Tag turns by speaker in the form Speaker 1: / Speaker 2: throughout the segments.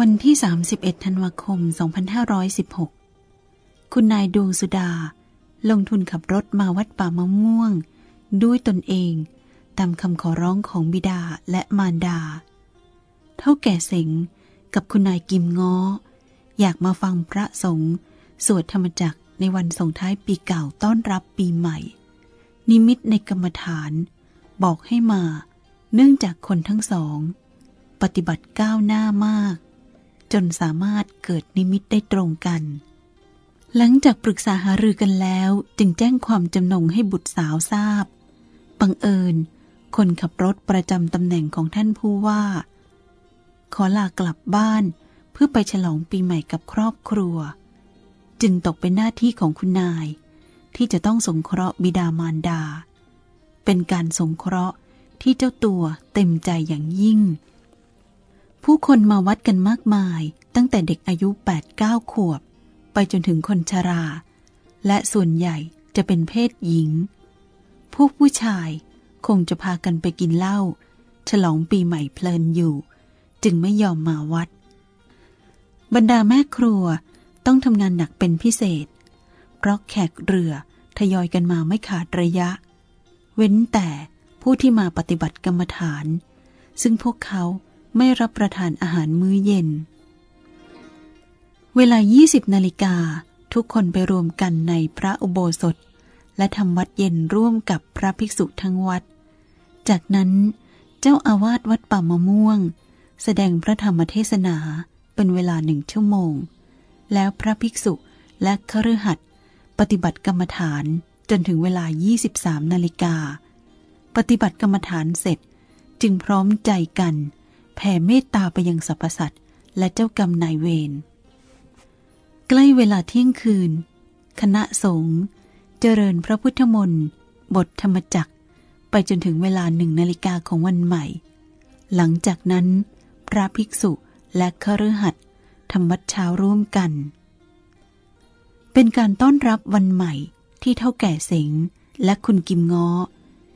Speaker 1: วันที่ 31 ธันวาคม 2516 คุณนายดวงสุดา ลงทุนขับรถมาวัดป่ามะม่วง ด้วยตนเอง ตามคำขอร้องของบิดาและมารดา เท่าแก่เสงกับคุณนายกิมง้อ อยากมาฟังพระสงฆ์สวดธรรมจักรในวันส่งท้ายปีเก่าต้อนรับปีใหม่ นิมิตในกรรมฐาน บอกให้มา เนื่องจากคนทั้งสอง ปฏิบัติก้าวหน้ามาก จนสามารถเกิดนิมิตได้ตรงกัน หลังจากปรึกษาหารือกันแล้วจึงแจ้งความจำนงให้บุตรสาวทราบ บังเอิญ คนขับรถประจำตำแหน่งของท่านผู้ว่า ขอลากลับบ้านเพื่อไปฉลองปีใหม่กับครอบครัว จึงตกเป็นหน้าที่ของคุณนาย ที่จะต้องสงเคราะห์บิดามารดา เป็นการสงเคราะห์ที่เจ้าตัวเต็มใจอย่างยิ่ง ผู้คนมาวัดกันมากมาย ตั้งแต่เด็กอายุ 8-9 ขวบ ไปจนถึงคนชรา และส่วนใหญ่จะเป็นเพศหญิง พวกผู้ชายคงจะพากันไปกินเหล้าฉลองปีใหม่เพลินอยู่ จึงไม่ยอมมาวัด บรรดาแม่ครัวต้องทำงานหนักเป็นพิเศษ เพราะแขกเรือทยอยกันมาไม่ขาดระยะ เว้นแต่ผู้ที่มาปฏิบัติกรรมฐาน ซึ่งพวกเขา ไม่รับประทานอาหารมื้อเย็น เวลา 20 นาฬิกาทุกคนไปรวมกันในพระอุโบสถ และทำวัดเย็นร่วมกับพระภิกษุทั้งวัด จากนั้นเจ้าอาวาสวัดป่ามะม่วง แสดงพระธรรมเทศนาเป็นเวลาหนึ่งชั่วโมง แล้วพระภิกษุและคฤหัสถ์ปฏิบัติกรรมฐานจนถึงเวลา 23 นาฬิกา ปฏิบัติกรรมฐานเสร็จจึงพร้อมใจกัน แผ่เมตตาไปยังสรรพสัตว์และเจ้ากรรมนายเวร ใกล้เวลาเที่ยงคืน คณะสงฆ์เจริญพระพุทธมนต์บทธรรมจักรไปจนถึงเวลาหนึ่งนาฬิกาของวันใหม่ หลังจากนั้น พระภิกษุและคฤหัสถ์ทำวัดเช้าร่วมกัน เป็นการต้อนรับวันใหม่ที่เท่าแก่เสงและคุณกิมง้อ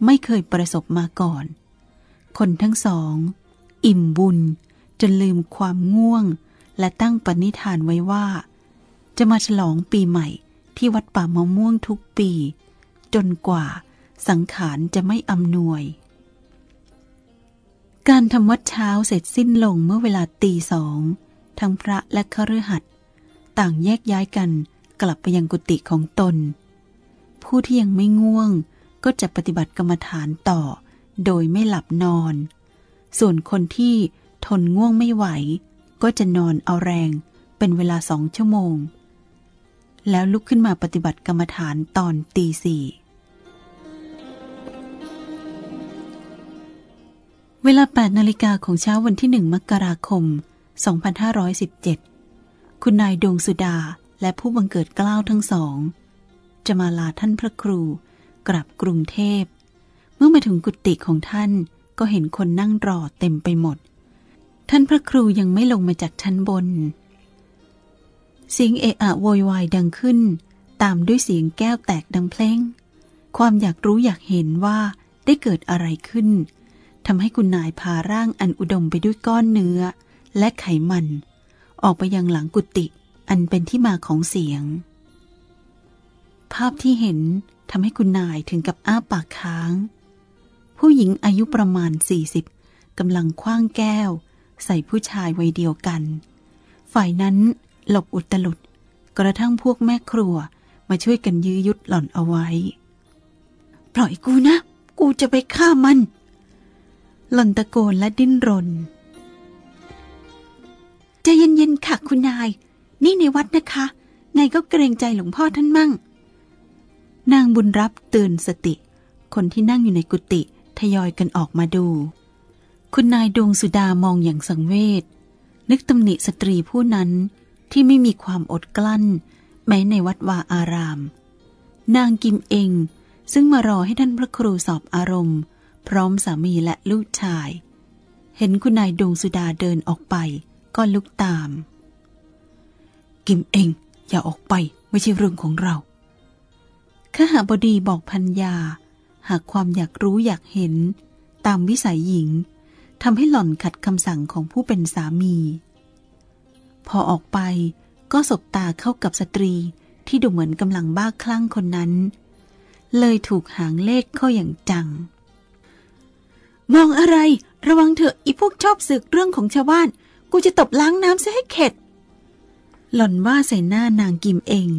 Speaker 1: ไม่เคยประสบมาก่อน คนทั้งสอง อิ่มบุญ จนลืมความง่วง และตั้งปณิธานไว้ว่า จะมาฉลองปีใหม่ที่วัดป่ามะม่วงทุกปี จนกว่าสังขารจะไม่อำนวย การทำวัดเช้าเสร็จสิ้นลงเมื่อเวลาตีสอง ทั้งพระและคฤหัสถ์ต่างแยกย้ายกันกลับไปยังกุฏิของตน ผู้ที่ยังไม่ง่วงก็จะปฏิบัติกรรมฐานต่อ โดยไม่หลับนอน ส่วนคนที่ทนง่วงไม่ไหว ก็จะนอนเอาแรงเป็นเวลาสองชั่วโมง แล้วลุกขึ้นมาปฏิบัติกรรมฐานตอนตีสี่เวลา 8 นาฬิกาของเช้าวันที่หนึ่งมกราคม 2517 คุณนายดวงสุดาและผู้บังเกิดกล้าวทั้งสอง จะมาลาท่านพระครูกลับกรุงเทพ เมื่อมาถึงกุฏิของท่าน ก็เห็นคนนั่งรอเต็มไปหมด ท่านพระครูยังไม่ลงมาจากชั้นบน เสียงเอะอะโวยวายดังขึ้น ตามด้วยเสียงแก้วแตกดังเพลง ความอยากรู้อยากเห็นว่าได้เกิดอะไรขึ้นทำให้คุณนายพาร่างอันอุดมไปด้วยก้อนเนื้อ และไขมัน ออกไปยังหลังกุฏิอันเป็นที่มาของเสียง ภาพที่เห็นทำให้คุณนายถึงกับอ้าปากค้าง ผู้หญิงอายุประมาณ 40กำลังคว้างแก้ว ใส่ผู้ชายวัยเดียวกัน ฝ่ายนั้นหลบอุตลุด กระทั่งพวกแม่ครัวมาช่วยกันยื้อยุดหล่อนเอาไว้ ปล่อยกูนะ กูจะไปฆ่ามัน หล่อนตะโกนและดิ้นรนใจเย็นๆค่ะคุณนาย นี่ในวัดนะคะ ไงก็เกรงใจหลวงพ่อท่านมั่ง นางบุญรับเตือนสติ คนที่นั่งอยู่ในกุฏิ ทยอยกันออกมาดู คุณนายดวงสุดามองอย่างสังเวชนึกตำหนิสตรีผู้นั้นที่ไม่มีความอดกลั้น แม้ในวัดวาอาราม นางกิมเอง ซึ่งมารอให้ท่านพระครูสอบอารมณ์ พร้อมสามีและลูกชาย เห็นคุณนายดวงสุดาเดินออกไป ก็ลุกตาม กิมเองอย่าออกไปไม่ใช่เรื่องของเราข้าหาบดีบอกพัญญา หากความอยากรู้อยากเห็น ตามวิสัยหญิงทำให้หล่อนขัดคำสั่งของผู้เป็นสามี พอออกไปก็สบตาเข้ากับสตรีที่ดูเหมือนกำลังบ้าคลั่งคนนั้น เลยถูกหางเลขเข้าอย่างจัง มองอะไร ระวังเถอะอีพวกชอบสึกเรื่องของชาวบ้าน กูจะตบล้างน้ำซะให้เข็ด หล่อนว่าใส่หน้านางกิมเอง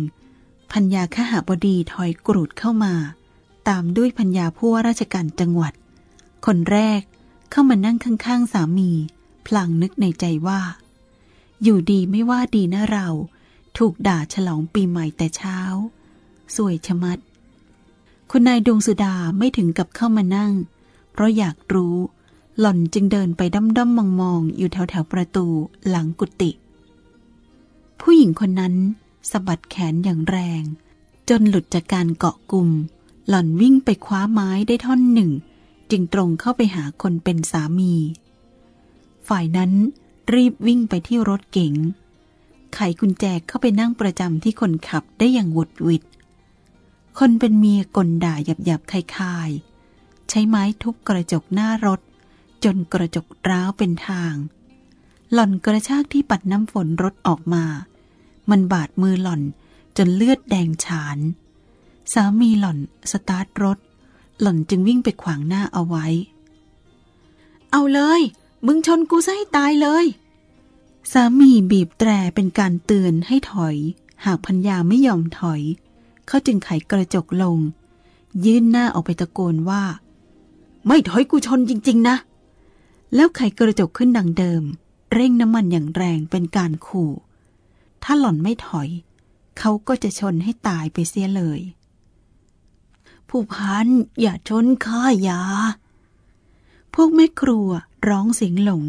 Speaker 1: พัญญาขหาบดีถอยกรูดเข้ามา ตามด้วยพัญญาผู้ว่าราชการจังหวัด คนแรกเข้ามานั่งข้างๆสามี พลางนึกในใจว่า อยู่ดีไม่ว่าดีนะเรา ถูกด่าฉลองปีใหม่แต่เช้า สวยชะมัด คุณนายดวงสุดาไม่ถึงกับเข้ามานั่ง เพราะอยากรู้ หล่อนจึงเดินไปด้อมด้อมมองมองอยู่แถวแถวประตูหลังกุฏิผู้หญิงคนนั้นสะบัดแขนอย่างแรง จนหลุดจากการเกาะกลุ่ม หล่อนวิ่งไปคว้าไม้ได้ท่อนหนึ่ง จึงตรงเข้าไปหาคนเป็นสามี ฝ่ายนั้นรีบวิ่งไปที่รถเก๋ง ไขกุญแจเข้าไปนั่งประจำที่คนขับได้อย่างหวุดหวิด คนเป็นเมียกลด่าหยับหยับคายใช้ไม้ทุบกระจกหน้ารถ จนกระจกร้าวเป็นทาง หล่อนกระชากที่ปัดน้ำฝนรถออกมา มันบาดมือหล่อนจนเลือดแดงฉาน สามีหล่อนสตาร์ทรถ หล่อนจึงวิ่งไปขวางหน้าเอาไว้ เอาเลย มึงชนกูซะให้ตายเลย สามีบีบแตรเป็นการเตือนให้ถอย หากพัญญาไม่ยอมถอย เขาจึงไขกระจกลง ยื่นหน้าออกไปตะโกนว่า ไม่ถอยกูชนจริง ๆ นะ แล้วไขกระจกขึ้นดังเดิม เร่งน้ำมันอย่างแรงเป็นการขู่ ถ้าหล่อนไม่ถอย เขาก็จะชนให้ตายไปเสียเลย ผู้พันอย่าชนข้าอย่าพวกแม่ครัวร้องเสียงหลง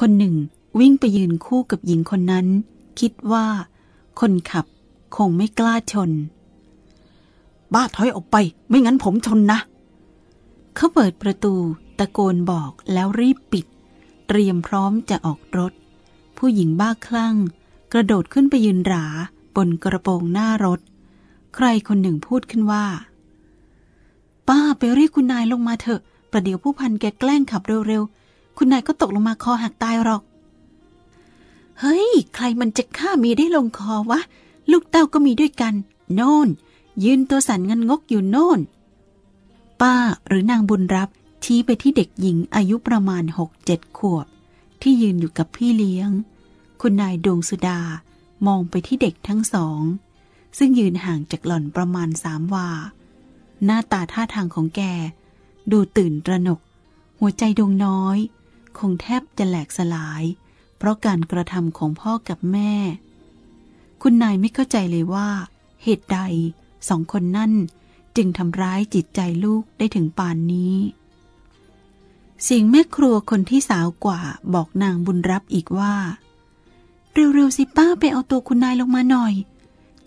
Speaker 1: คนหนึ่งวิ่งไปยืนคู่กับหญิงคนนั้น คิดว่า คนขับคงไม่กล้าชน บ้าถอยออกไป ไม่งั้นผมชนนะ เขาเปิดประตูตะโกนบอกแล้วรีบปิด เตรียมพร้อมจะออกรถ ผู้หญิงบ้าคลั่ง กระโดดขึ้นไปยืนหราบนกระโปรงหน้ารถ ใครคนหนึ่งพูดขึ้นว่า ป้าไปเรียกคุณนายลงมาเถอะ ประเดี๋ยวผู้พันแกแกล้งขับเร็วๆ คุณนายก็ตกลงมาคอหักตายหรอก เฮ้ย ใครมันจะฆ่ามีได้ลงคอวะ ลูกเต้าก็มีด้วยกัน โน่น ยืนตัวสั่นงันงกอยู่โน่น ป้าหรือนางบุญรับชี้ไปที่เด็กหญิงอายุประมาณหกเจ็ดขวบ ที่ยืนอยู่กับพี่เลี้ยง คุณนายดวงสุดามองไปที่เด็กทั้งสอง ซึ่งยืนห่างจากหล่อนประมาณสามวา หน้าตาท่าทางของแก ดูตื่นระหนก หัวใจดวงน้อย คงแทบจะแหลกสลาย เพราะการกระทำของพ่อกับแม่ คุณนายไม่เข้าใจเลยว่า เหตุใดสองคนนั่นจึงทำร้ายจิตใจลูกได้ถึงป่านนี้ เสียงแม่ครัวคนที่สาวกว่าบอกนางบุญรับอีกว่า เร็วๆสิป้าไปเอาตัวคุณนายลงมาหน่อย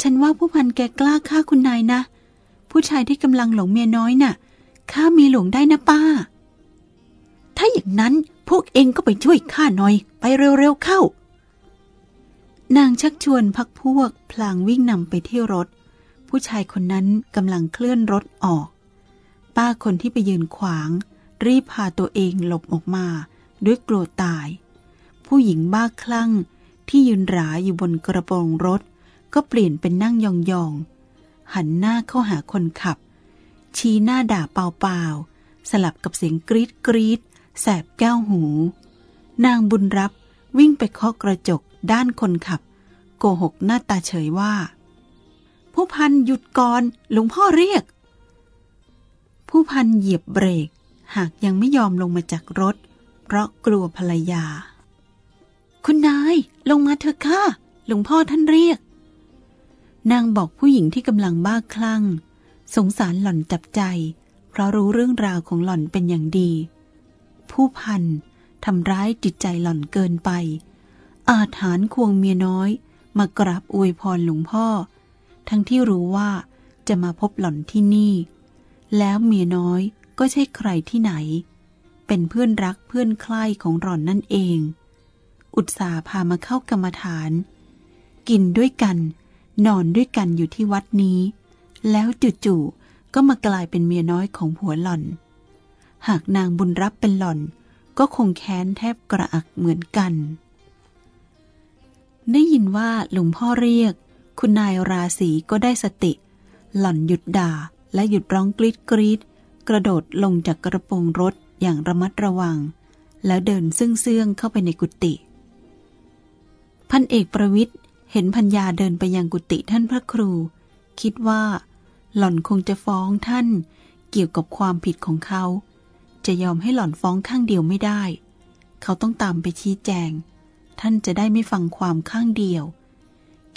Speaker 1: ฉันว่าผู้พันแกกล้าฆ่าคุณนายนะ ผู้ชายที่กำลังหลงเมียน้อยนะ่ะฆ่ามีหลวงได้นะป้า ถ้าอย่างนั้นพวกเองก็ไปช่วยข้าหน่อยไปเร็วๆเข้า นางชักชวนพักพวก พลางวิ่งนำไปที่รถ ผู้ชายคนนั้นกำลังเคลื่อนรถออก ป้าคนที่ไปยืนขวาง รีบพาตัวเองหลบออกมา ด้วยกลัวตาย ผู้หญิงบ้าคลั่งที่ยืนหราอยู่บนกระโปรงรถ ก็เปลี่ยนเป็นนั่งยองๆ หันหน้าเข้าหาคนขับ ชี้หน้าด่าเปล่าๆ สลับกับเสียงกรีดกรีดแสบแก้วหู นางบุญรับวิ่งไปเคาะกระจกด้านคนขับ โกหกหน้าตาเฉยว่า ผู้พันหยุดก่อนหลวงพ่อเรียก ผู้พันเหยียบเบรก หากยังไม่ยอมลงมาจากรถ เพราะกลัวภรรยา คุณนายลงมาเถอะค่ะหลวงพ่อท่านเรียก นางบอกผู้หญิงที่กำลังบ้าคลั่ง สงสารหล่อนจับใจ เพราะรู้เรื่องราวของหล่อนเป็นอย่างดี ผู้พันทำร้ายจิตใจหล่อนเกินไป อาถานควงเมียน้อย มากราบอวยพรหลวงพ่อ ทั้งที่รู้ว่าจะมาพบหล่อนที่นี่ แล้วเมียน้อยก็ใช่ใครที่ไหน เป็นเพื่อนรักเพื่อนใคร่ของหล่อนนั่นเอง อุตสาพามาเข้ากรรมฐาน กินด้วยกัน นอนด้วยกันอยู่ที่วัดนี้ แล้วจู่ๆก็มากลายเป็นเมียน้อยของผัวหล่อน หากนางบุญรับเป็นหล่อน ก็คงแค้นแทบกระอักเหมือนกัน ได้ยินว่าหลวงพ่อเรียก คุณนายราศีก็ได้สติ หล่อนหยุดด่าและหยุดร้องกรีดกรีดกระโดดลงจากกระโปรงรถอย่างระมัดระวัง แล้วเดินซึ่งเสื่องเข้าไปในกุฏิพันเอกประวิทย์ เห็นพัญญาเดินไปยังกุฏิท่านพระครู คิดว่า หล่อนคงจะฟ้องท่านเกี่ยวกับความผิดของเขา จะยอมให้หล่อนฟ้องข้างเดียวไม่ได้ เขาต้องตามไปชี้แจง ท่านจะได้ไม่ฟังความข้างเดียว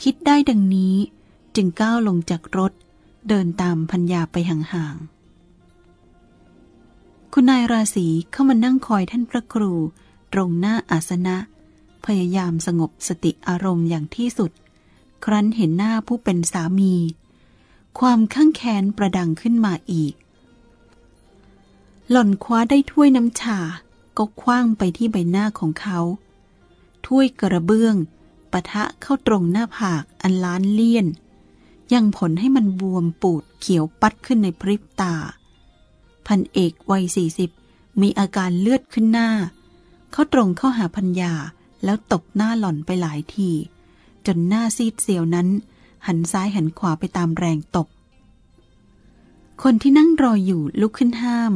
Speaker 1: คิดได้ดังนี้ จึงก้าวลงจากรถ เดินตามพัญญาไปห่างๆคุณนายราศีเข้ามานั่งคอยท่านพระครู ตรงหน้าอาสนะ พยายามสงบสติอารมณ์อย่างที่สุด ครั้นเห็นหน้าผู้เป็นสามี ความข้างแค้นประดังขึ้นมาอีก หล่อนคว้าได้ถ้วยน้ำชา ก็คว้างไปที่ใบหน้าของเขา ถ้วยกระเบื้องปะทะเข้าตรงหน้าผากอันล้านเลี่ยน ยังผลให้มันบวมปูดเขียวปัดขึ้นในพริบตา พันเอกวัยสี่สิบมีอาการเลือดขึ้นหน้า เขาตรงเข้าหาพัญญา แล้วตบหน้าหล่อนไปหลายที จนหน้าซีดเสียวนั้น หันซ้ายหันขวาไปตามแรงตบ คนที่นั่งรออยู่ลุกขึ้นห้าม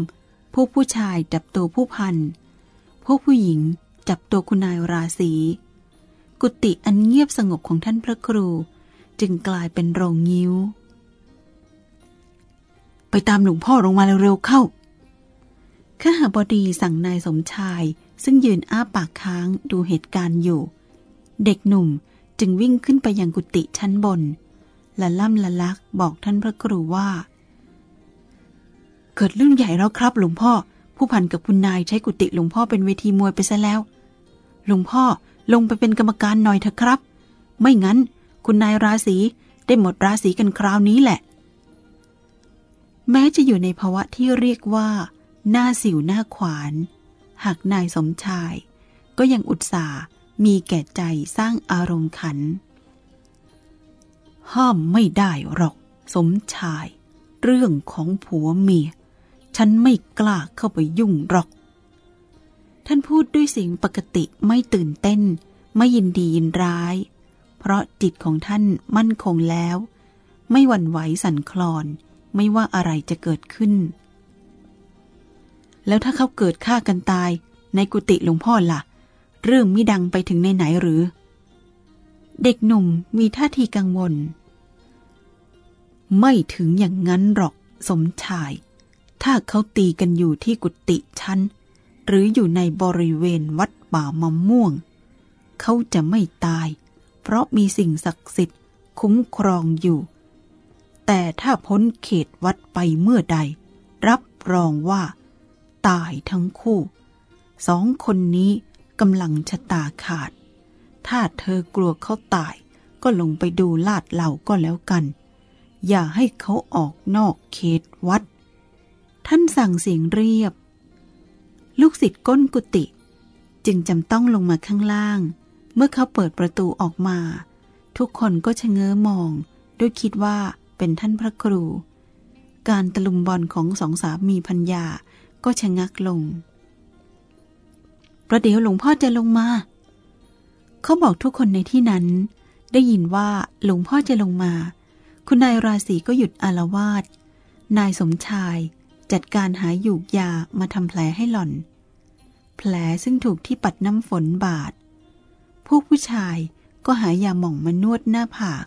Speaker 1: พวกผู้ชายจับตัวผู้พัน พวกผู้หญิงจับตัวคุณนายราศีกุฏิอันเงียบสงบของท่านพระครู จึงกลายเป็นโรงงิ้ว ไปตามหลวงพ่อลงมาเร็วๆเข้าข้าหาบดีสั่งนายสมชาย ซึ่งยืนอ้าปากค้างดูเหตุการณ์อยู่ เด็กหนุ่มจึงวิ่งขึ้นไปยังกุฏิชั้นบนและล่ำละลักบอกท่านพระครูว่า เกิดเรื่องใหญ่แล้วครับหลวงพ่อ ผู้พันกับคุณนายใช้กุฏิหลวงพ่อเป็นเวทีมวยไปซะแล้ว หลวงพ่อลงไปเป็นกรรมการหน่อยเถอะครับ ไม่งั้น คุณนายราศีได้หมดราศีกันคราวนี้แหละ แม้จะอยู่ในภาวะที่เรียกว่า หน้าสิวหน้าขวาน หากนายสมชาย ก็ยังอุตส่าห์มีแก่ใจสร้างอารมณ์ขัน ห้ามไม่ได้หรอก สมชาย เรื่องของผัวเมีย ฉันไม่กล้าเข้าไปยุ่งหรอก ท่านพูดด้วยเสียงปกติไม่ตื่นเต้น ไม่ยินดียินร้าย เพราะจิตของท่านมั่นคงแล้ว ไม่หวั่นไหวสั่นคลอน ไม่ว่าอะไรจะเกิดขึ้น แล้วถ้าเขาเกิดฆ่ากันตายในกุฏิหลวงพ่อละ่ะ เรื่องมิดังไปถึงในไหนหรือ เด็กหนุ่มมีท่าทีกังวล ไม่ถึงอย่างนั้นหรอกสมชาย ถ้าเขาตีกันอยู่ที่กุฏิชั้น หรืออยู่ในบริเวณวัดป่ามะม่วง เขาจะไม่ตาย เพราะมีสิ่งศักดิ์สิทธิ์คุ้มครองอยู่ แต่ถ้าพ้นเขตวัดไปเมื่อใด รับรองว่า ตายทั้งคู่ สองคนนี้กำลังชะตาขาด ถ้าเธอกลัวเขาตายก็ลงไปดูลาดเหล่าก็แล้วกัน อย่าให้เขาออกนอกเขตวัด ท่านสั่งเสียงเรียบ ลูกศิษย์ก้นกุฏิจึงจำต้องลงมาข้างล่าง เมื่อเขาเปิดประตูออกมา ทุกคนก็ชะเง้อมอง ด้วยคิดว่าเป็นท่านพระครู การตะลุมบอลของสองสามีพัญญา ก็ชะงักลง ประเดี๋ยวหลวงพ่อจะลงมา เขาบอกทุกคนในที่นั้น ได้ยินว่าหลวงพ่อจะลงมา คุณนายราศีก็หยุดอารวาส นายสมชายจัดการหาหยูกยามาทำแผลให้หล่อน แผลซึ่งถูกที่ปัดน้ำฝนบาด พวกผู้ชายก็หายาหม่องมานวดหน้าผาก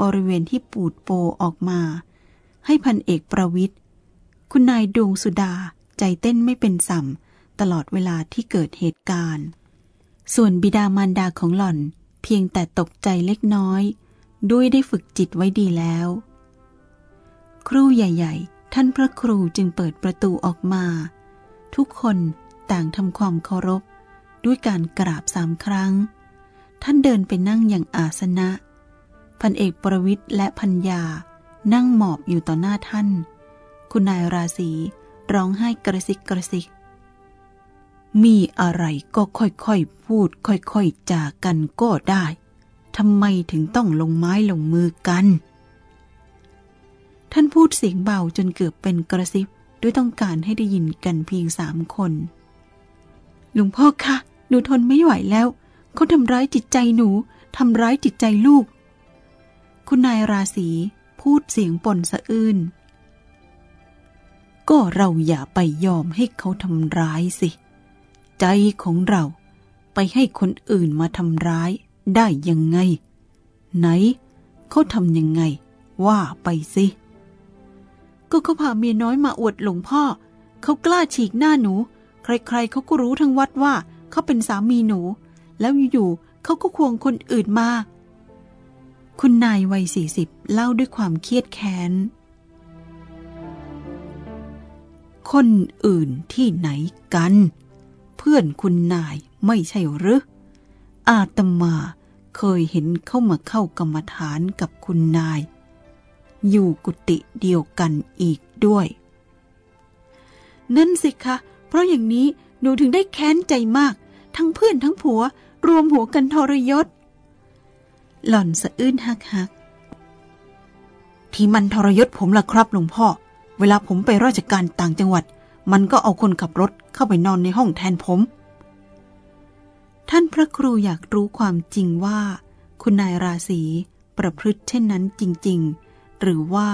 Speaker 1: บริเวณที่ปูดโปออกมา ให้พันเอกประวิทย์คุณนายดวงสุดา ใจเต้นไม่เป็นสัมตลอดเวลาที่เกิดเหตุการณ์ ส่วนบิดามารดาของหล่อน เพียงแต่ตกใจเล็กน้อย ด้วยได้ฝึกจิตไว้ดีแล้ว ครูใหญ่ท่านพระครูจึงเปิดประตูออกมา ทุกคนต่างทำความเคารพ ด้วยการกราบสามครั้ง ท่านเดินไปนั่งอย่างอาสนะ พันเอกประวิทย์และพัญญานั่งหมอบอยู่ต่อหน้าท่าน คุณนายราศี ร้องไห้กระซิกกระซิก มีอะไรก็ค่อยๆพูดค่อยๆจากันก็ได้ทำไมถึงต้องลงไม้ลงมือกัน ท่านพูดเสียงเบาจนเกือบเป็นกระซิบด้วยต้องการให้ได้ยินกันเพียงสามคนหลวงพ่อคะหนูทนไม่ไหวแล้วเขาทำร้ายจิตใจหนูทำร้ายจิตใจลูก คุณนายราศีพูดเสียงปนสะอื้น ก็เราอย่าไปยอมให้เขาทำร้ายสิ ใจของเราไปให้คนอื่นมาทำร้ายได้ยังไง ไหน เขาทำยังไง ว่าไปสิ ก็เขาพาเมียน้อยมาอวดหลวงพ่อ เขากล้าฉีกหน้าหนู ใครๆเขาก็รู้ทั้งวัดว่าเขาเป็นสามีหนู แล้วอยู่ๆเขาก็ควงคนอื่นมา คุณนายวัยสี่สิบเล่าด้วยความเครียดแค้น คนอื่นที่ไหนกัน เพื่อนคุณนายไม่ใช่หรือ อาตมาเคยเห็นเข้ามาเข้ากรรมฐานกับคุณนาย อยู่กุฏิเดียวกันอีกด้วย นั่นสิคะ เพราะอย่างนี้หนูถึงได้แค้นใจมาก ทั้งเพื่อนทั้งผัว รวมหัวกันทรยศ หล่อนสะอื้นฮักฮักที่มันทรยศผมล่ะครับหลวงพ่อ เวลาผมไปราชการต่างจังหวัด มันก็เอาคนขับรถเข้าไปนอนในห้องแทนผม ท่านพระครูอยากรู้ความจริงว่า คุณนายราศีประพฤติเช่นนั้นจริง ๆ หรือว่า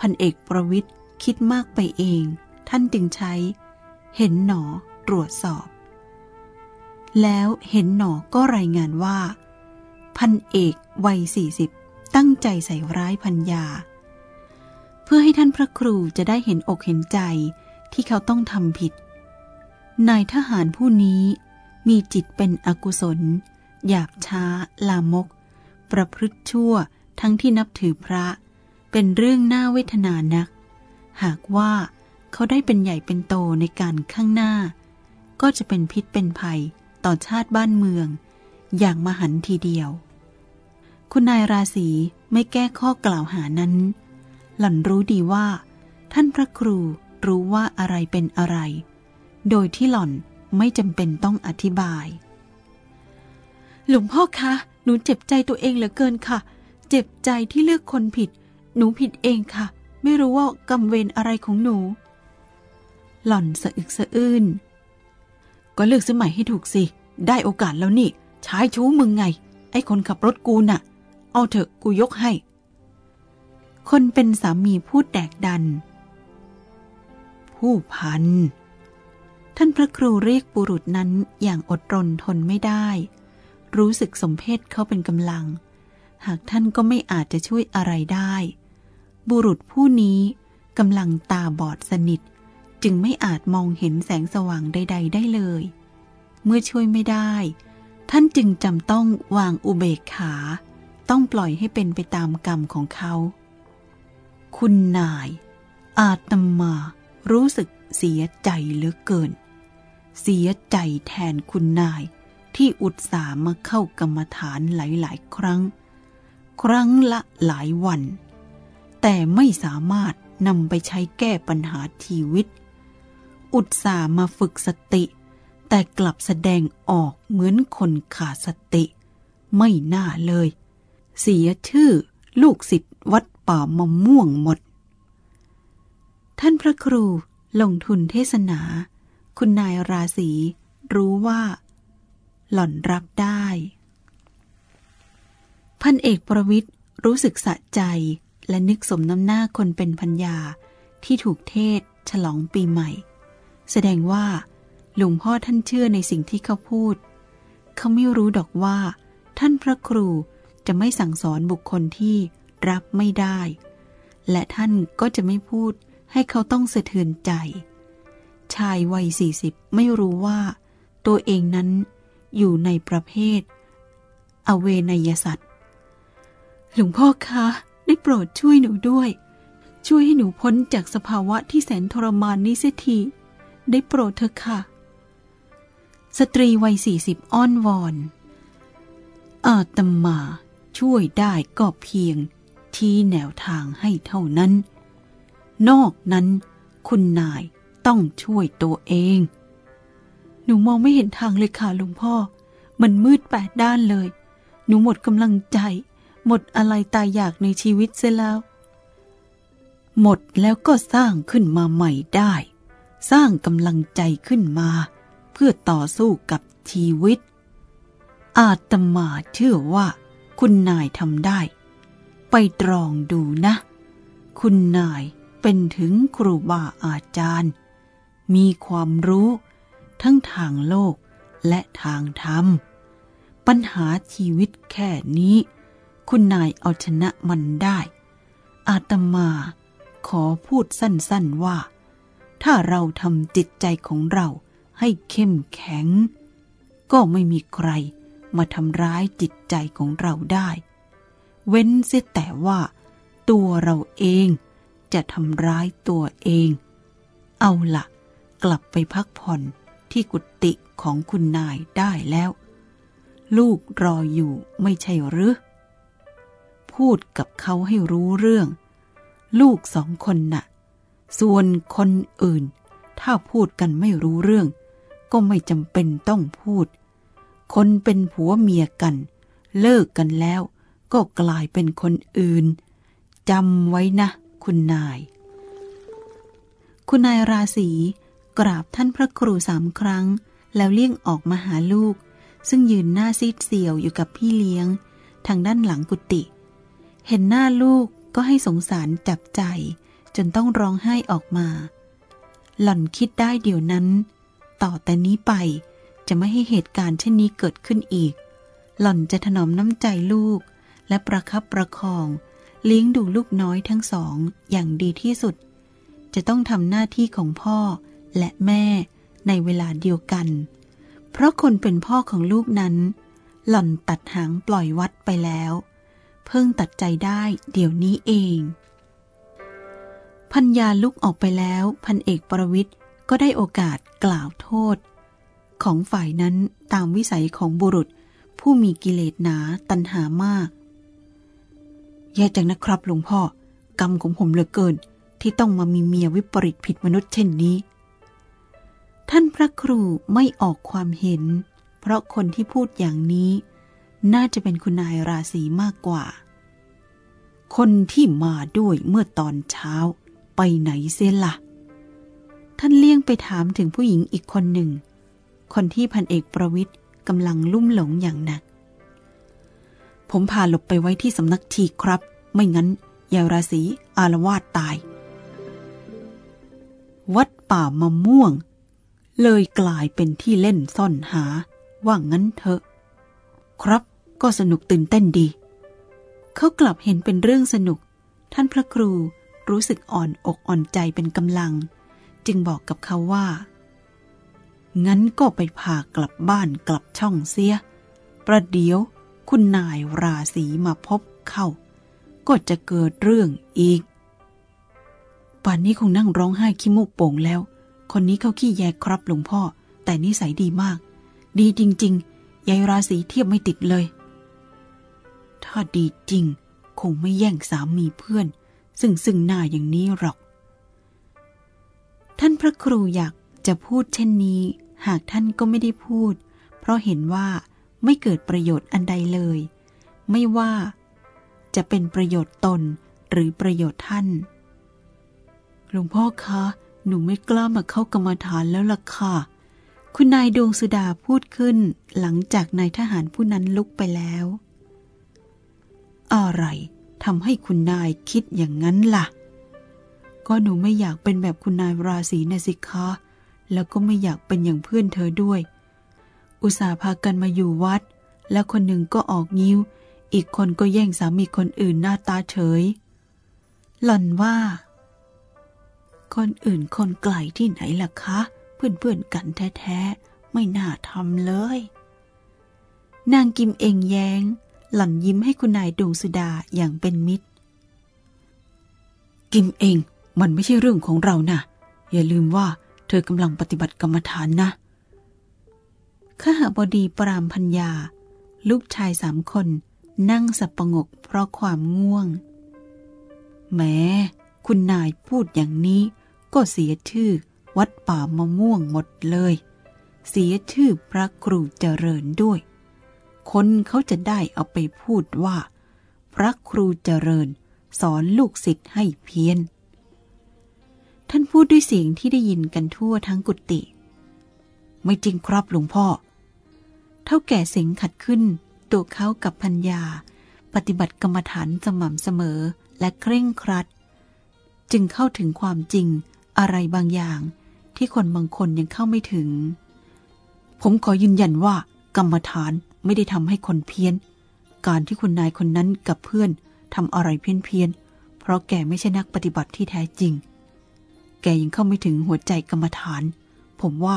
Speaker 1: พันเอกประวิทย์คิดมากไปเอง ท่านจึงใช้ เห็นหนอตรวจสอบ แล้วเห็นหนอก็รายงานว่า พันเอกวัยสี่สิบตั้งใจใส่ร้ายพันยา เพื่อให้ท่านพระครูจะได้เห็นอกเห็นใจที่เขาต้องทำผิด นายทหารผู้นี้มีจิตเป็นอกุศล หยาบช้า ลามก ประพฤติชั่วทั้งที่นับถือพระ เป็นเรื่องน่าเวทนานัก หากว่าเขาได้เป็นใหญ่เป็นโตในการข้างหน้า ก็จะเป็นพิษเป็นภัยต่อชาติบ้านเมือง อย่างมหันทีเดียว คุณนายราศีไม่แก้ข้อกล่าวหานั้น หล่อนรู้ดีว่า ท่านพระครูรู้ว่าอะไรเป็นอะไร โดยที่หล่อนไม่จำเป็นต้องอธิบาย หลวงพ่อคะ หนูเจ็บใจตัวเองเหลือเกินค่ะ เจ็บใจที่เลือกคนผิด หนูผิดเองค่ะ ไม่รู้ว่ากรรมเวรอะไรของหนู หล่อนสะอึกสะอื้น ก็เลือกสมัยให้ถูกสิ ได้โอกาสแล้วนี่ชายชู้มึงไง ไอ้คนขับรถกูน่ะ เอาเถอะกูยกให้ คนเป็นสามีพูดแดกดัน ผู้พัน ท่านพระครูเรียกบุรุษนั้นอย่างอดรนทนไม่ได้ รู้สึกสมเพศเขาเป็นกำลัง หากท่านก็ไม่อาจจะช่วยอะไรได้ บุรุษผู้นี้กำลังตาบอดสนิท จึงไม่อาจมองเห็นแสงสว่างใด ๆ ได้เลย เมื่อช่วยไม่ได้ ท่านจึงจำต้องวางอุเบกขา ต้องปล่อยให้เป็นไปตามกรรมของเขา คุณนาย อาตมารู้สึกเสียใจเหลือเกิน เสียใจแทนคุณนายที่อุตส่าห์มาเข้ากรรมฐานหลายๆ ครั้ง ครั้งละหลายวัน แต่ไม่สามารถนำไปใช้แก้ปัญหาชีวิต อุตส่าห์มาฝึกสติ แต่กลับแสดงออกเหมือนคนขาดสติ ไม่น่าเลย เสียชื่อลูกศิษย์วัด ป่ามะม่วงหมด ท่านพระครูลงทุนเทศนา คุณนายราศีรู้ว่า หล่อนรับได้ พันเอกประวิทย์รู้สึกสะใจและนึกสมน้ำหน้าคนเป็นพัญญาที่ถูกเทศฉลองปีใหม่ แสดงว่าหลวงพ่อท่านเชื่อในสิ่งที่เขาพูด เขาไม่รู้ดอกว่า ท่านพระครูจะไม่สั่งสอนบุคคลที่ รับไม่ได้ และท่านก็จะไม่พูดให้เขาต้องสะเทือนใจ ชายวัยสี่สิบไม่รู้ว่า ตัวเองนั้นอยู่ในประเภท อเวนยสัตว์หลวงพ่อคะ ได้โปรดช่วยหนูด้วย ช่วยให้หนูพ้นจากสภาวะที่แสนทรมานนี้เสียทีได้โปรดเถอะค่ะ สตรีวัยสี่สิบอ้อนวอนอาตมาช่วยได้ก็เพียง ที่แนวทางให้เท่านั้น นอกนั้นคุณนายต้องช่วยตัวเอง หนูมองไม่เห็นทางเลยค่ะหลวงพ่อ มันมืดแปดด้านเลย หนูหมดกำลังใจ หมดอะไรตายอยากในชีวิตเสียแล้ว หมดแล้วก็สร้างขึ้นมาใหม่ได้ สร้างกำลังใจขึ้นมา เพื่อต่อสู้กับชีวิต อาตมาเชื่อว่าคุณนายทำได้ ไปตรองดูนะ คุณนายเป็นถึงครูบาอาจารย์ มีความรู้ทั้งทางโลกและทางธรรม ปัญหาชีวิตแค่นี้ คุณนายเอาชนะมันได้ อาตมาขอพูดสั้นๆว่า ถ้าเราทำจิตใจของเราให้เข้มแข็ง ก็ไม่มีใครมาทำร้ายจิตใจของเราได้ เว้นเสียแต่ว่า ตัวเราเองจะทำร้ายตัวเอง เอาละกลับไปพักผ่อนที่กุฏิของคุณนายได้แล้ว ลูกรออยู่ไม่ใช่หรือ พูดกับเขาให้รู้เรื่อง ลูกสองคนน่ะ ส่วนคนอื่น ถ้าพูดกันไม่รู้เรื่อง ก็ไม่จำเป็นต้องพูด คนเป็นผัวเมียกัน เลิกกันแล้ว ก็กลายเป็นคนอื่นจำไว้นะ คุณนาย คุณนายราศีกราบท่านพระครูสามครั้ง แล้วเลี่ยงออกมาหาลูก ซึ่งยืนหน้าซีดเสียวอยู่กับพี่เลี้ยง ทางด้านหลังกุฏิเห็นหน้าลูกก็ให้สงสารจับใจ จนต้องร้องไห้ออกมา หล่อนคิดได้เดี๋ยวนั้น ต่อแต่นี้ไปจะไม่ให้เหตุการณ์เช่นนี้เกิดขึ้นอีก หล่อนจะถนอมน้ำใจลูก และประคับประคอง เลี้ยงดูลูกน้อยทั้งสองอย่างดีที่สุด จะต้องทำหน้าที่ของพ่อและแม่ในเวลาเดียวกัน เพราะคนเป็นพ่อของลูกนั้น หล่อนตัดหางปล่อยวัดไปแล้ว เพิ่งตัดใจได้เดี๋ยวนี้เอง พัญญาลุกออกไปแล้วพันเอกประวิทย์ก็ได้โอกาสกล่าวโทษ ของฝ่ายนั้นตามวิสัยของบุรุษผู้มีกิเลสหนาตัณหามาก แย่จังนะครับหลวงพ่อ กรรมของผมเหลือเกิน ที่ต้องมามีเมียวิปริตผิดมนุษย์เช่นนี้ ท่านพระครูไม่ออกความเห็น เพราะคนที่พูดอย่างนี้ น่าจะเป็นคุณนายราศีมากกว่า คนที่มาด้วยเมื่อตอนเช้า ไปไหนเสียละ่ะ ท่านเลี่ยงไปถามถึงผู้หญิงอีกคนหนึ่ง คนที่พันเอกประวิทย์กำลังลุ่มหลงอย่างหนัก ผมพาหลบไปไว้ที่สำนักทีครับ ไม่งั้นยายราศีอารวาสตาย วัดป่ามะม่วง เลยกลายเป็นที่เล่นซ่อนหา ว่างั้นเถอะ ครับก็สนุกตื่นเต้นดี เขากลับเห็นเป็นเรื่องสนุก ท่านพระครูรู้สึกอ่อนอกอ่อนใจเป็นกำลัง จึงบอกกับเขาว่า งั้นก็ไปพากลับบ้านกลับช่องเสีย ประเดี๋ยว คุณนายราศีมาพบเข้า ก็จะเกิดเรื่องอีก ป่านนี้คงนั่งร้องไห้ขี้มูกโป่งแล้ว คนนี้เขาขี้แยครับหลวงพ่อ แต่นิสัยดีมาก ดีจริง ๆ ยายราศีเทียบไม่ติดเลย ถ้าดีจริง คงไม่แย่งสามีเพื่อน ซึ่งซึ่งหน้าอย่างนี้หรอก ท่านพระครูอยากจะพูดเช่นนี้ หากท่านก็ไม่ได้พูด เพราะเห็นว่า ไม่เกิดประโยชน์อันใดเลย ไม่ว่า จะเป็นประโยชน์ตนหรือประโยชน์ท่าน หลวงพ่อคะ หนูไม่กล้ามาเข้ากรรมฐานแล้วล่ะค่ะ คุณนายดวงสุดาพูดขึ้น หลังจากนายทหารผู้นั้นลุกไปแล้ว อะไรทำให้คุณนายคิดอย่างนั้นล่ะ ก็หนูไม่อยากเป็นแบบคุณนายราศีนะสิคะ แล้วก็ไม่อยากเป็นอย่างเพื่อนเธอด้วย อุตส่าห์พากันมาอยู่วัด แล้วคนหนึ่งก็ออกยิ้ว อีกคนก็แย่งสามีคนอื่นหน้าตาเฉย หล่อนว่า คนอื่นคนไกลที่ไหนล่ะคะ เพื่อนๆกันแท้ๆ ไม่น่าทำเลย นางกิมเองแยง้ง หล่อนยิ้มให้คุณนายดวงสุดาอย่างเป็นมิตร กิมเองมันไม่ใช่เรื่องของเรานะอย่าลืมว่าเธอกำลังปฏิบัติกรรมฐานนะ ข้าหบดีปรามพัญญา ลูกชายสามคน นั่งสับประงกเพราะความง่วง แม้คุณนายพูดอย่างนี้ ก็เสียชื่อวัดป่ามะม่วงหมดเลย เสียชื่อพระครูเจริญด้วย คนเขาจะได้เอาไปพูดว่า พระครูเจริญสอนลูกศิษย์ให้เพี้ยน ท่านพูดด้วยเสียงที่ได้ยินกันทั่วทั้งกุฏิ ไม่จริงครับหลวงพ่อ เท่าแก่เสียงขัดขึ้น ตัวเขากับพัญญา ปฏิบัติกรรมฐานสม่ำเสมอและเคร่งครัด จึงเข้าถึงความจริงอะไรบางอย่าง ที่คนบางคนยังเข้าไม่ถึง ผมขอยืนยันว่า กรรมฐานไม่ได้ทำให้คนเพี้ยน การที่คุณนายคนนั้นกับเพื่อนทำอะไรเพี้ยนเพี้ยนเพราะแกไม่ใช่นักปฏิบัติที่แท้จริง แกยังเข้าไม่ถึงหัวใจกรรมฐาน ผมว่า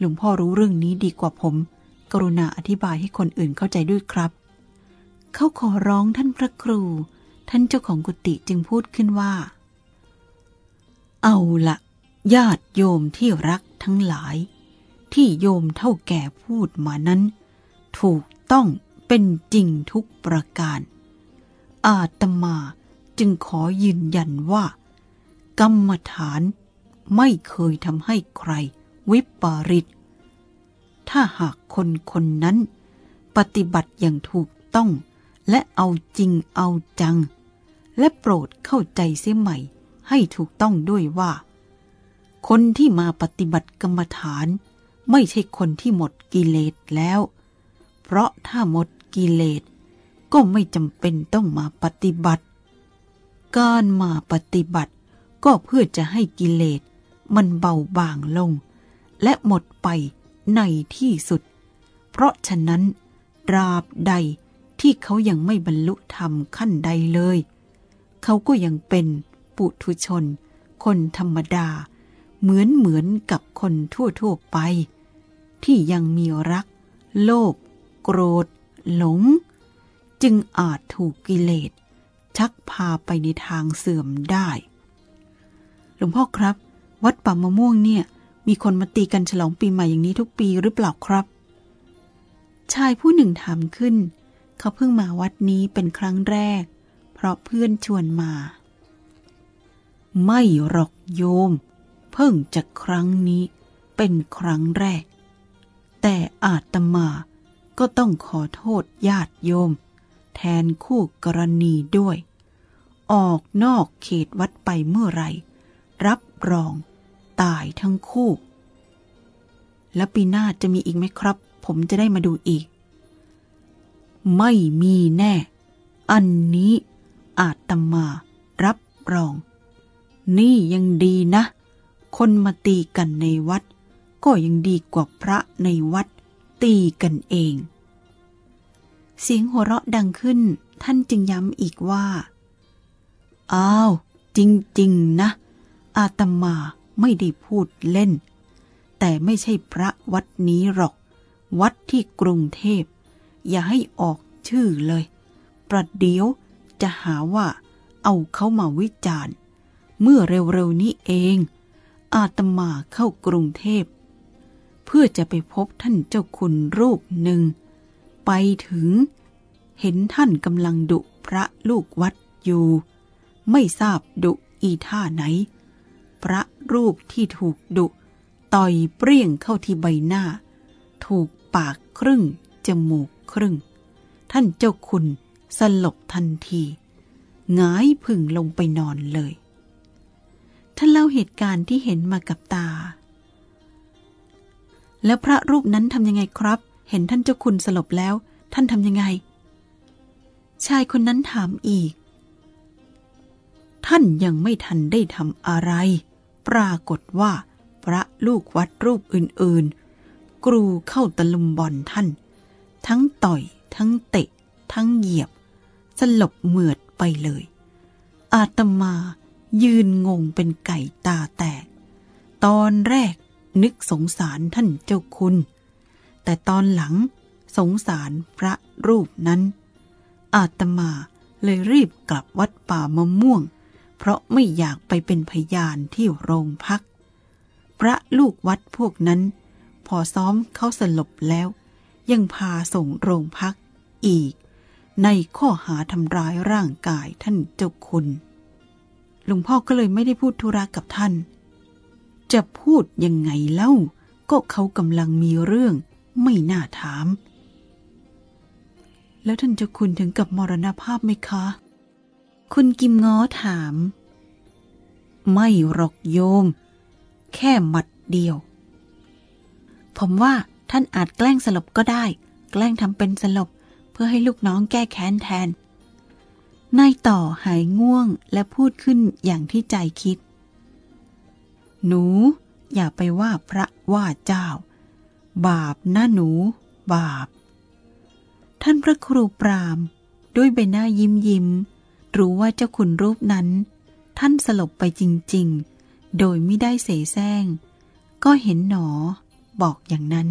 Speaker 1: หลวงพ่อรู้เรื่องนี้ดีกว่าผม กรุณาอธิบายให้คนอื่นเข้าใจด้วยครับ เขาขอร้องท่านพระครู ท่านเจ้าของกุฏิจึงพูดขึ้นว่า เอาละญาติโยมที่รักทั้งหลาย ที่โยมเท่าแก่พูดมานั้น ถูกต้องเป็นจริงทุกประการ อาตมาจึงขอยืนยันว่า กรรมฐานไม่เคยทำให้ใคร วิปริต ถ้าหากคนคนนั้น ปฏิบัติอย่างถูกต้อง และเอาจริงเอาจัง และโปรดเข้าใจเสียใหม่ ให้ถูกต้องด้วยว่า คนที่มาปฏิบัติกรรมฐาน ไม่ใช่คนที่หมดกิเลสแล้ว เพราะถ้าหมดกิเลสก็ไม่จำเป็นต้องมาปฏิบัติ การมาปฏิบัติก็เพื่อจะให้กิเลสมันเบาบางลง และหมดไปในที่สุด เพราะฉะนั้นราบใดที่เขายังไม่บรรลุธรรมขั้นใดเลย เขาก็ยังเป็นปุถุชน คนธรรมดา เหมือนเหมือนกับคนทั่วๆไป ที่ยังมีรัก โลภโกรธ หลง จึงอาจถูกกิเลส ชักพาไปในทางเสื่อมได้ หลวงพ่อครับ วัดป่ามะม่วงเนี่ย มีคนมาตีกันฉลองปีใหม่อย่างนี้ทุกปีหรือเปล่าครับ ชายผู้หนึ่งถามขึ้น เขาเพิ่งมาวัดนี้เป็นครั้งแรก เพราะเพื่อนชวนมา ไม่หรอกโยม เพิ่งจะครั้งนี้เป็นครั้งแรก แต่อาตมาก็ต้องขอโทษญาติโยม แทนคู่กรณีด้วย ออกนอกเขตวัดไปเมื่อไร รับรอง ตายทั้งคู่ แล้วปีหน้าจะมีอีกไหมครับ ผมจะได้มาดูอีก ไม่มีแน่ อันนี้อาตมารับรอง นี่ยังดีนะ คนมาตีกันในวัด ก็ยังดีกว่าพระในวัด ตีกันเอง เสียงหัวเราะดังขึ้น ท่านจึงย้ำอีกว่า อ้าว จริง ๆ นะ อาตมา ไม่ได้พูดเล่น แต่ไม่ใช่พระวัดนี้หรอก วัดที่กรุงเทพ อย่าให้ออกชื่อเลย ประเดี๋ยวจะหาว่าเอาเขามาวิจารณ์ เมื่อเร็วๆนี้เอง อาตมาเข้ากรุงเทพ เพื่อจะไปพบท่านเจ้าคุณรูปหนึ่ง ไปถึง เห็นท่านกำลังดุพระลูกวัดอยู่ ไม่ทราบดุอีท่าไหน พระรูปที่ถูกดุ ต่อยเปรี้ยงเข้าที่ใบหน้า ถูกปากครึ่ง จมูกครึ่ง ท่านเจ้าคุณสลบทันทีหงายพึ่งลงไปนอนเลย ท่านเล่าเหตุการณ์ที่เห็นมากับตา แล้วพระรูปนั้นทำยังไงครับ เห็นท่านเจ้าคุณสลบแล้ว ท่านทำยังไง ชายคนนั้นถามอีก ท่านยังไม่ทันได้ทำอะไร ปรากฏว่า พระลูกวัดรูปอื่นๆ กรูเข้าตะลุมบอลท่าน ทั้งต่อย ทั้งเตะ ทั้งเหยียบ สลบเหมือดไปเลย อาตมายืนงงเป็นไก่ตาแตก ตอนแรกนึกสงสารท่านเจ้าคุณ แต่ตอนหลังสงสารพระรูปนั้น อาตมาเลยรีบกลับวัดป่ามะม่วง เพราะไม่อยากไปเป็นพยานที่โรงพัก พระลูกวัดพวกนั้น พอซ้อมเขาสลบแล้ว ยังพาส่งโรงพักอีก ในข้อหาทำร้ายร่างกายท่านเจ้าคุณ หลวงพ่อก็เลยไม่ได้พูดธุระกับท่าน จะพูดยังไงเล่า ก็เขากำลังมีเรื่อง ไม่น่าถาม แล้วท่านเจ้าคุณถึงกับมรณภาพไหมคะ คุณกิมง้อถาม ไม่หรอกโยม แค่หมัดเดียว ผมว่าท่านอาจแกล้งสลบก็ได้ แกล้งทำเป็นสลบ เพื่อให้ลูกน้องแก้แค้นแทนนายต่อหายง่วงและพูดขึ้นอย่างที่ใจคิด หนู อย่าไปว่าพระว่าเจ้า บาปนะหนู บาป ท่านพระครูปราม ด้วยใบหน้ายิ้มยิ้ม รู้ว่าเจ้าคุณรูปนั้น ท่านสลบไปจริง ๆ โดยไม่ได้เสแสร้ง ก็เห็นหนอ บอกอย่างนั้น